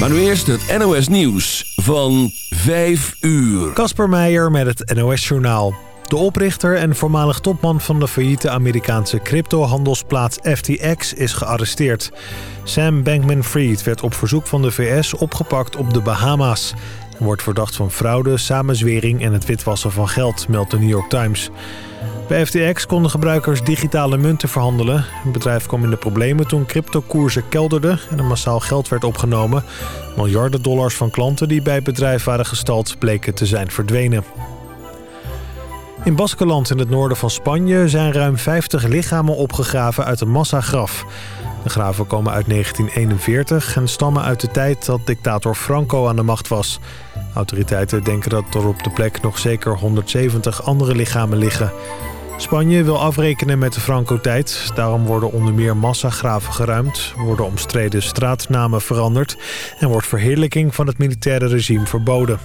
Maar nu eerst het NOS Nieuws van 5 uur. Kasper Meijer met het NOS Journaal. De oprichter en voormalig topman van de failliete Amerikaanse cryptohandelsplaats FTX is gearresteerd. Sam Bankman-Fried werd op verzoek van de VS opgepakt op de Bahama's. Hij wordt verdacht van fraude, samenzwering en het witwassen van geld, meldt de New York Times. Bij FTX konden gebruikers digitale munten verhandelen. Het bedrijf kwam in de problemen toen cryptokoersen kelderden en er massaal geld werd opgenomen. Miljarden dollars van klanten die bij het bedrijf waren gestald bleken te zijn verdwenen. In Baskeland in het noorden van Spanje zijn ruim 50 lichamen opgegraven uit een massagraf. De graven komen uit 1941 en stammen uit de tijd dat dictator Franco aan de macht was. Autoriteiten denken dat er op de plek nog zeker 170 andere lichamen liggen. Spanje wil afrekenen met de Franco-tijd. Daarom worden onder meer massagraven geruimd, worden omstreden straatnamen veranderd... en wordt verheerlijking van het militaire regime verboden.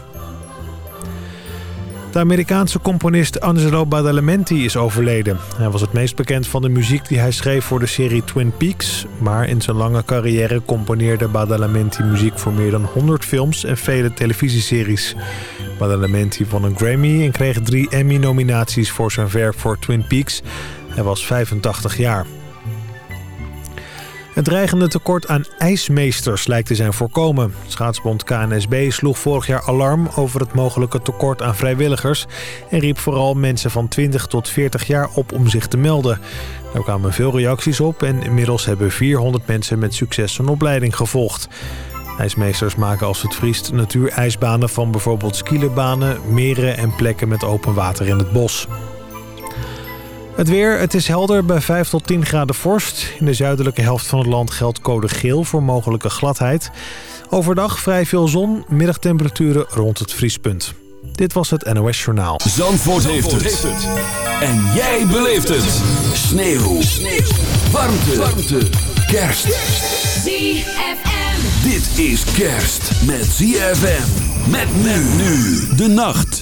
De Amerikaanse componist Angelo Badalamenti is overleden. Hij was het meest bekend van de muziek die hij schreef voor de serie Twin Peaks... maar in zijn lange carrière componeerde Badalamenti muziek voor meer dan 100 films en vele televisieseries. Badalamenti won een Grammy en kreeg drie Emmy-nominaties voor zijn werk voor Twin Peaks. Hij was 85 jaar. Het dreigende tekort aan ijsmeesters lijkt te zijn voorkomen. Schaatsbond KNSB sloeg vorig jaar alarm over het mogelijke tekort aan vrijwilligers... en riep vooral mensen van 20 tot 40 jaar op om zich te melden. Daar kwamen veel reacties op en inmiddels hebben 400 mensen met succes een opleiding gevolgd. IJsmeesters maken als het vriest natuurijsbanen van bijvoorbeeld skielerbanen, meren en plekken met open water in het bos. Het weer, het is helder bij 5 tot 10 graden vorst. In de zuidelijke helft van het land geldt code geel voor mogelijke gladheid. Overdag vrij veel zon, middagtemperaturen rond het vriespunt. Dit was het NOS Journaal. Zandvoort, heeft, het. En jij beleeft het. Sneeuw. Sneeuw. Warmte. Warmte. Kerst. ZFM. Dit is kerst met ZFM. Met men nu de nacht.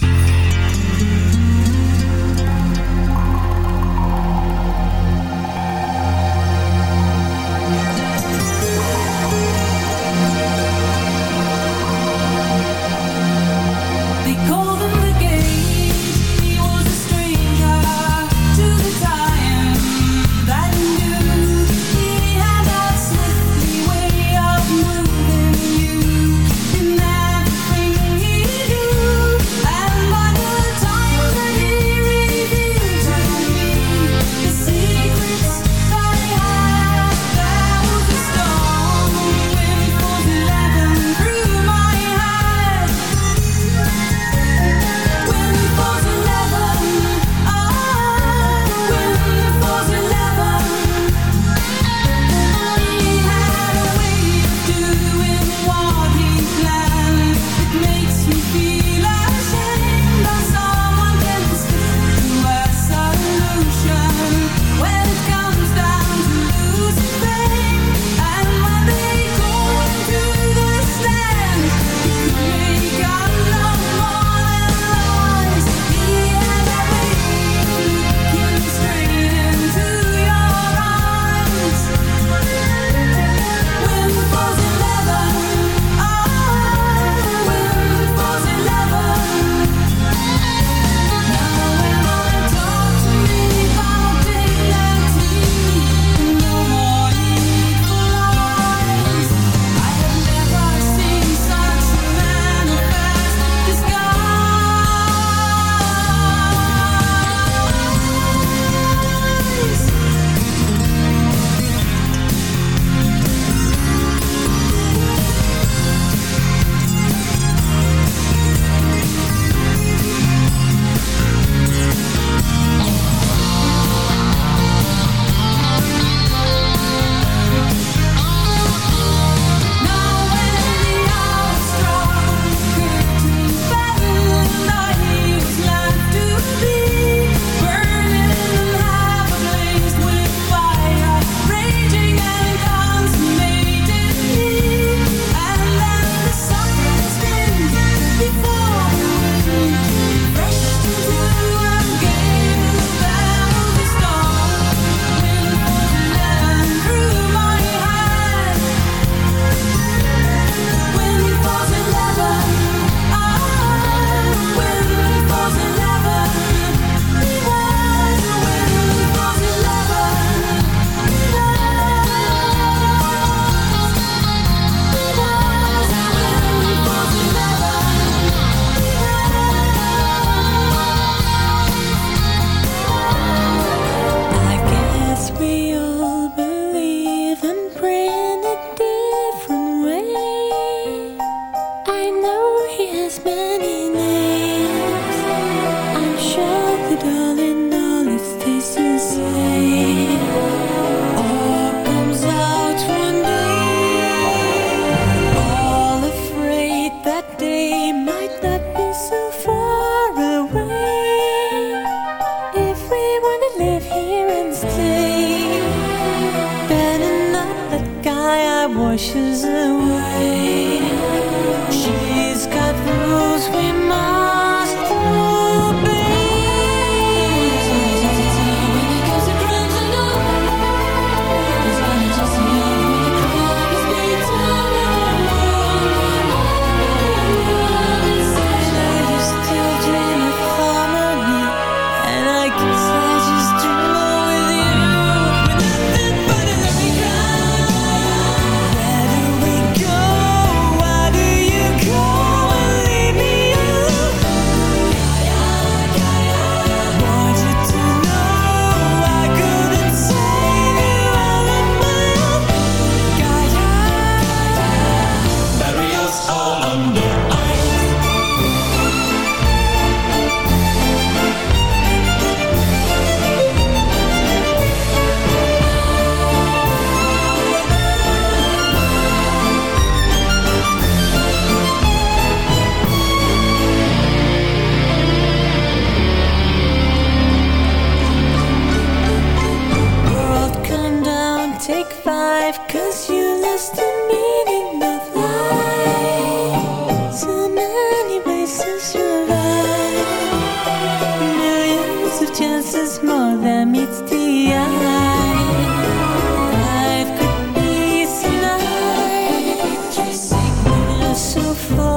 fall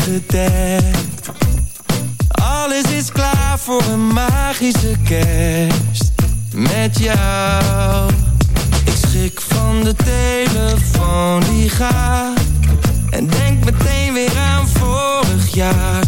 gedekt. Alles is klaar voor een magische kerst. Met jou. Ik schrik van de telefoon die gaat. En denk meteen weer aan vorig jaar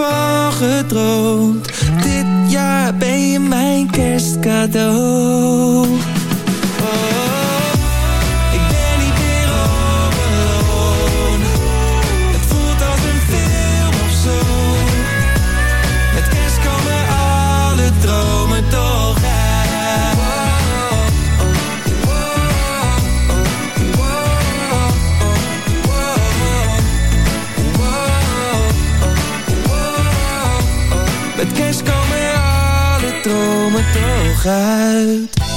van gedroomd. Dit jaar ben je mijn kerstcadeau. uit.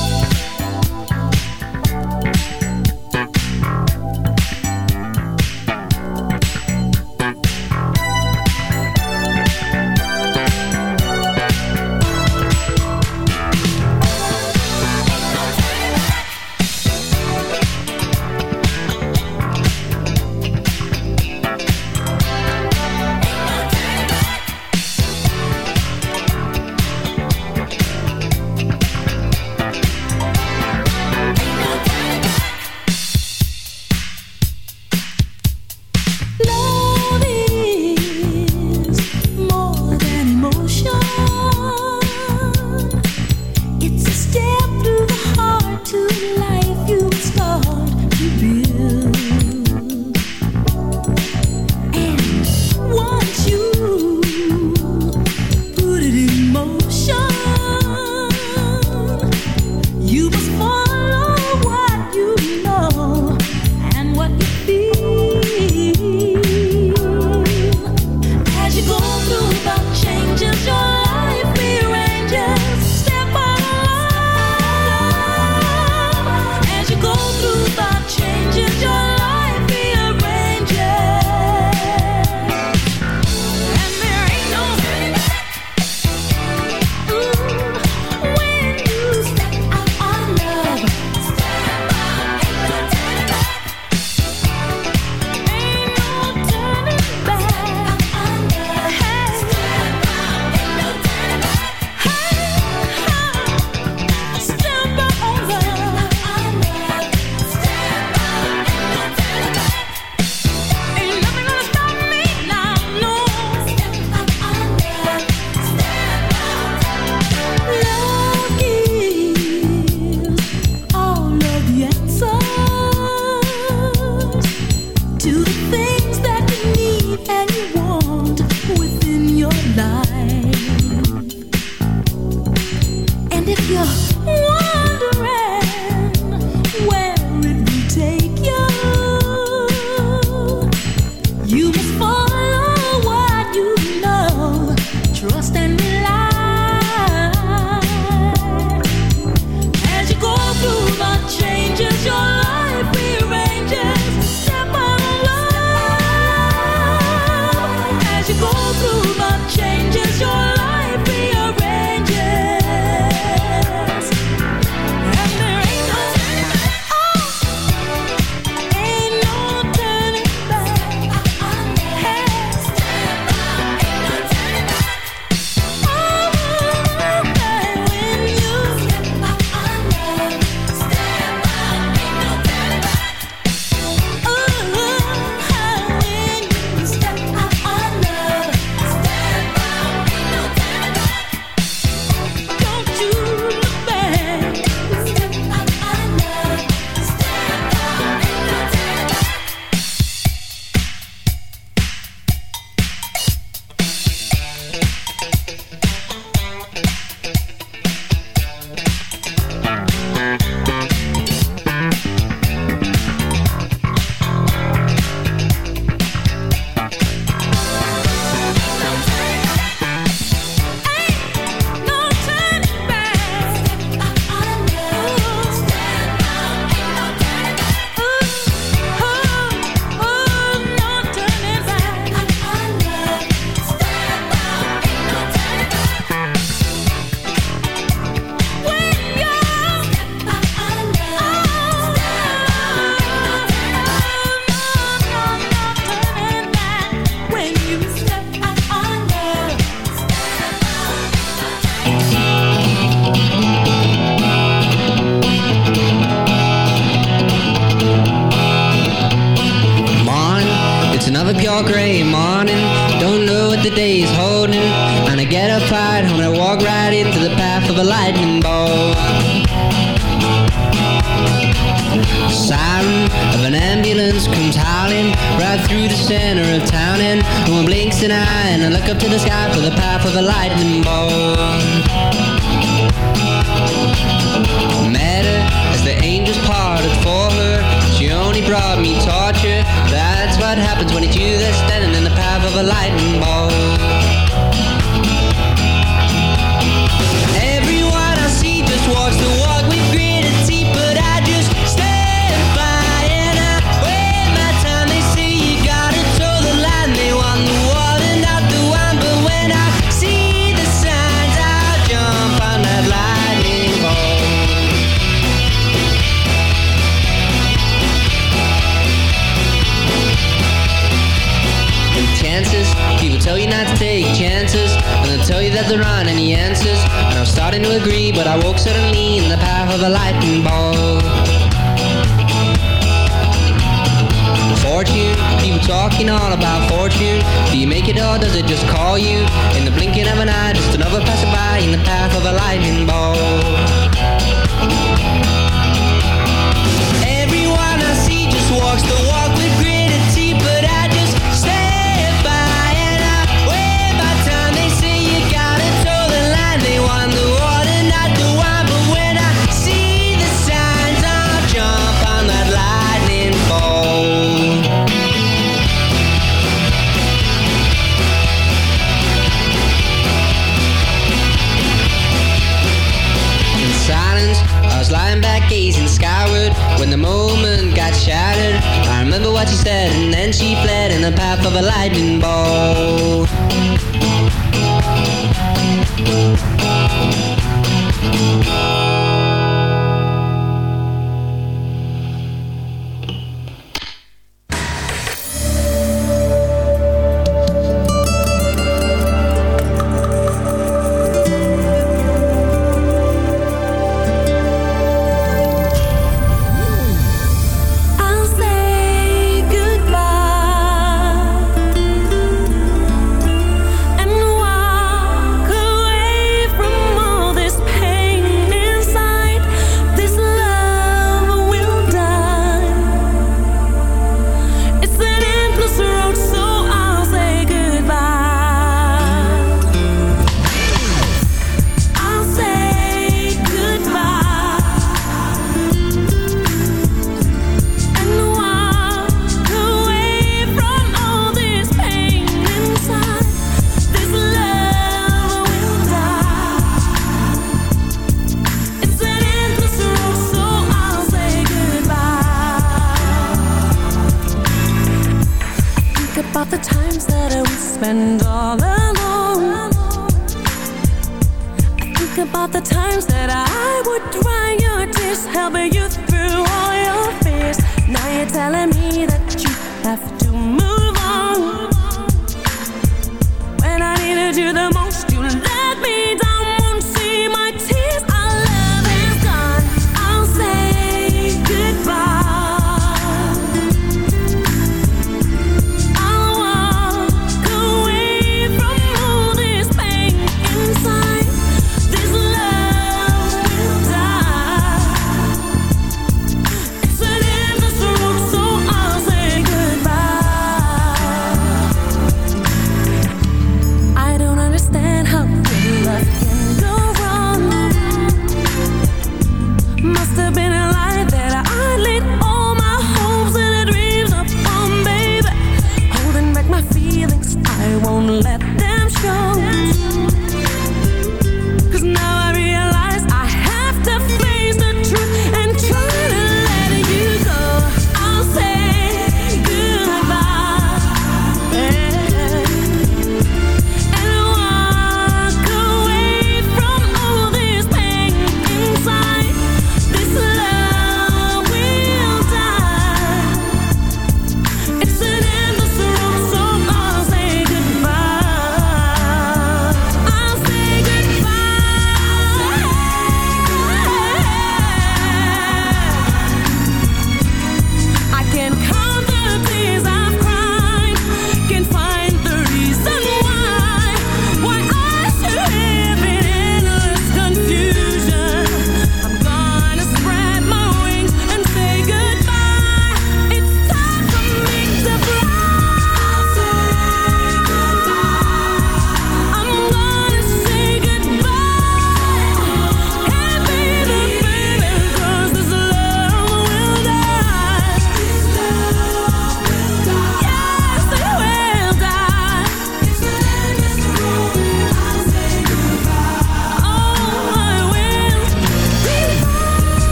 helping you through all your fears. Now you're telling me that you have to.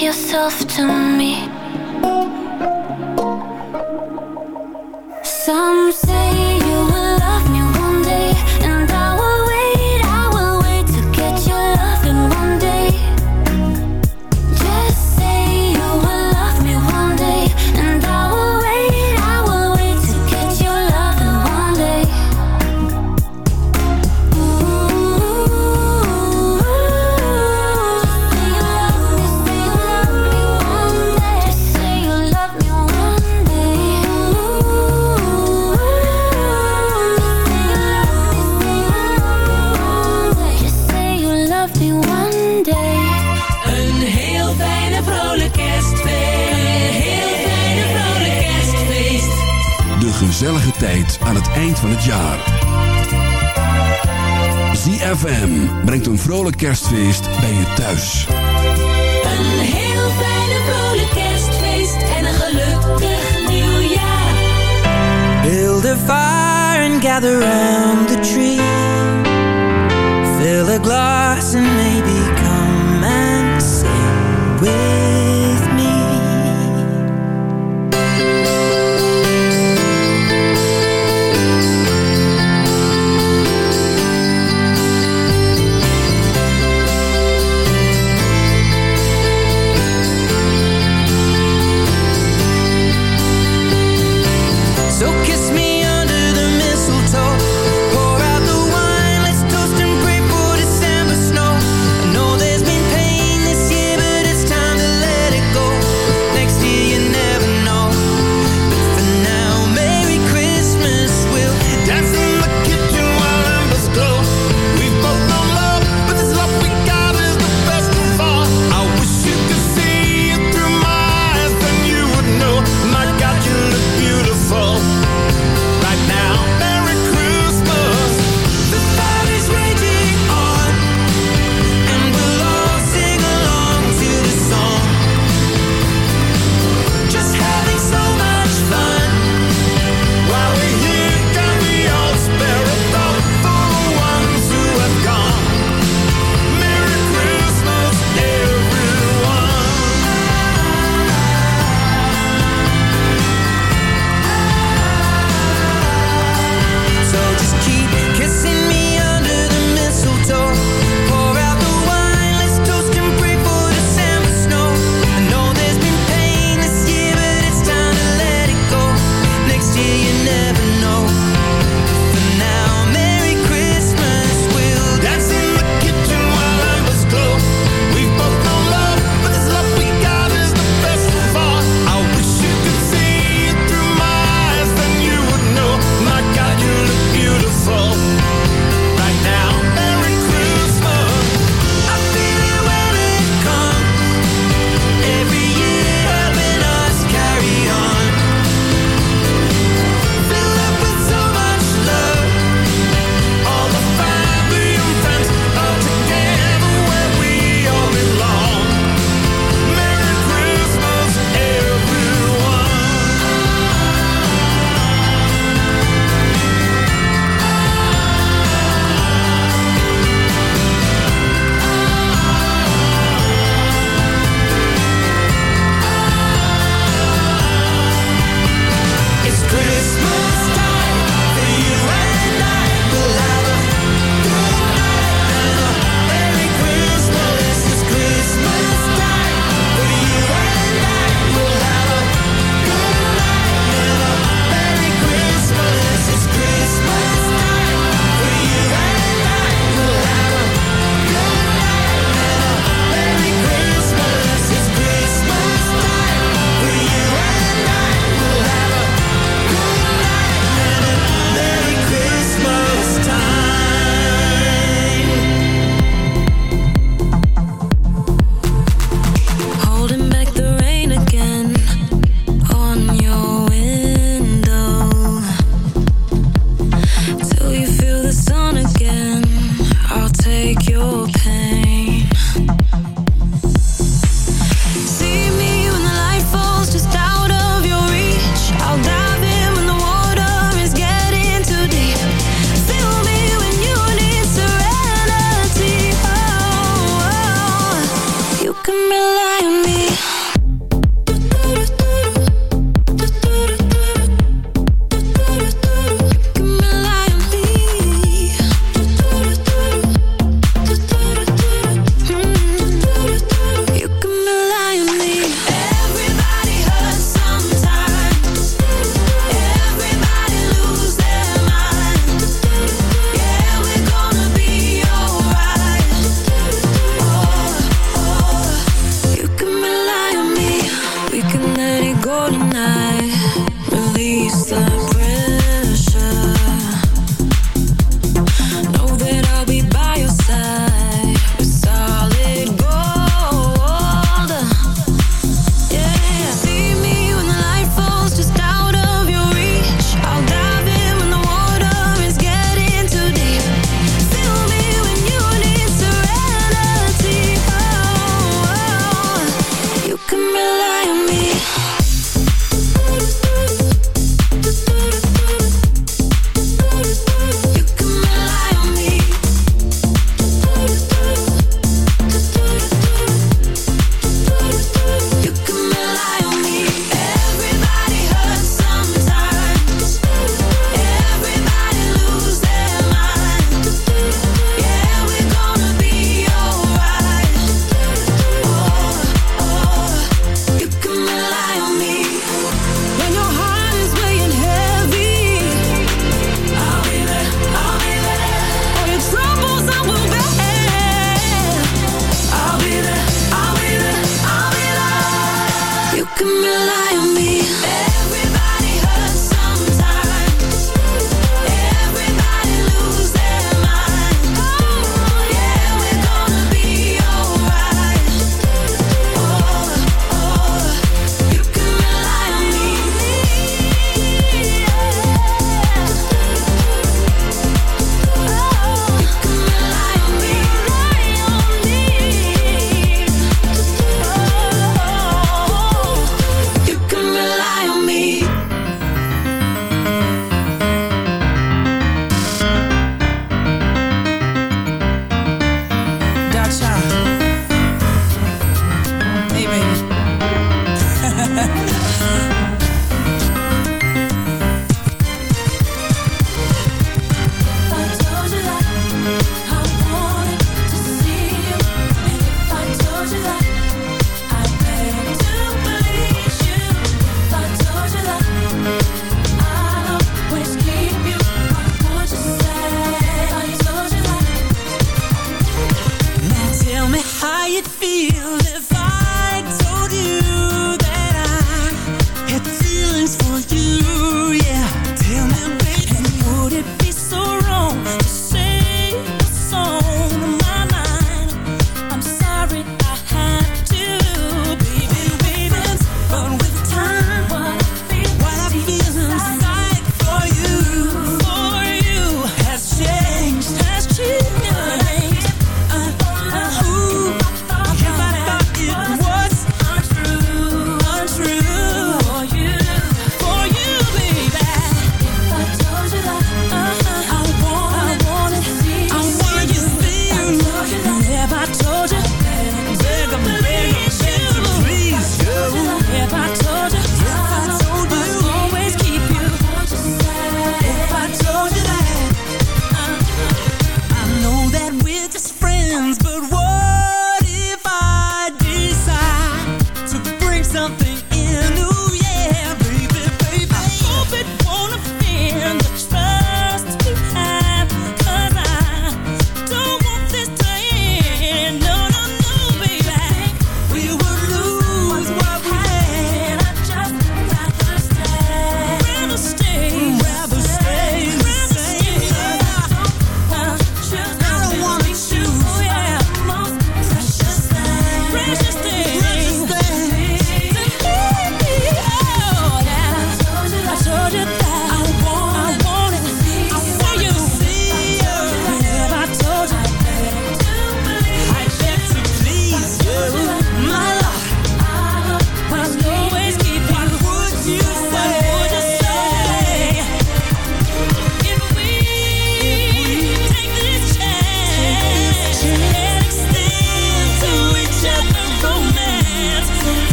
yourself to me. gezellige tijd aan het eind van het jaar. ZFM brengt een vrolijk kerstfeest bij je thuis. Een heel fijne vrolijk kerstfeest en een gelukkig nieuwjaar. Build a fire and gather round the tree. Fill a glass and maybe come and sing with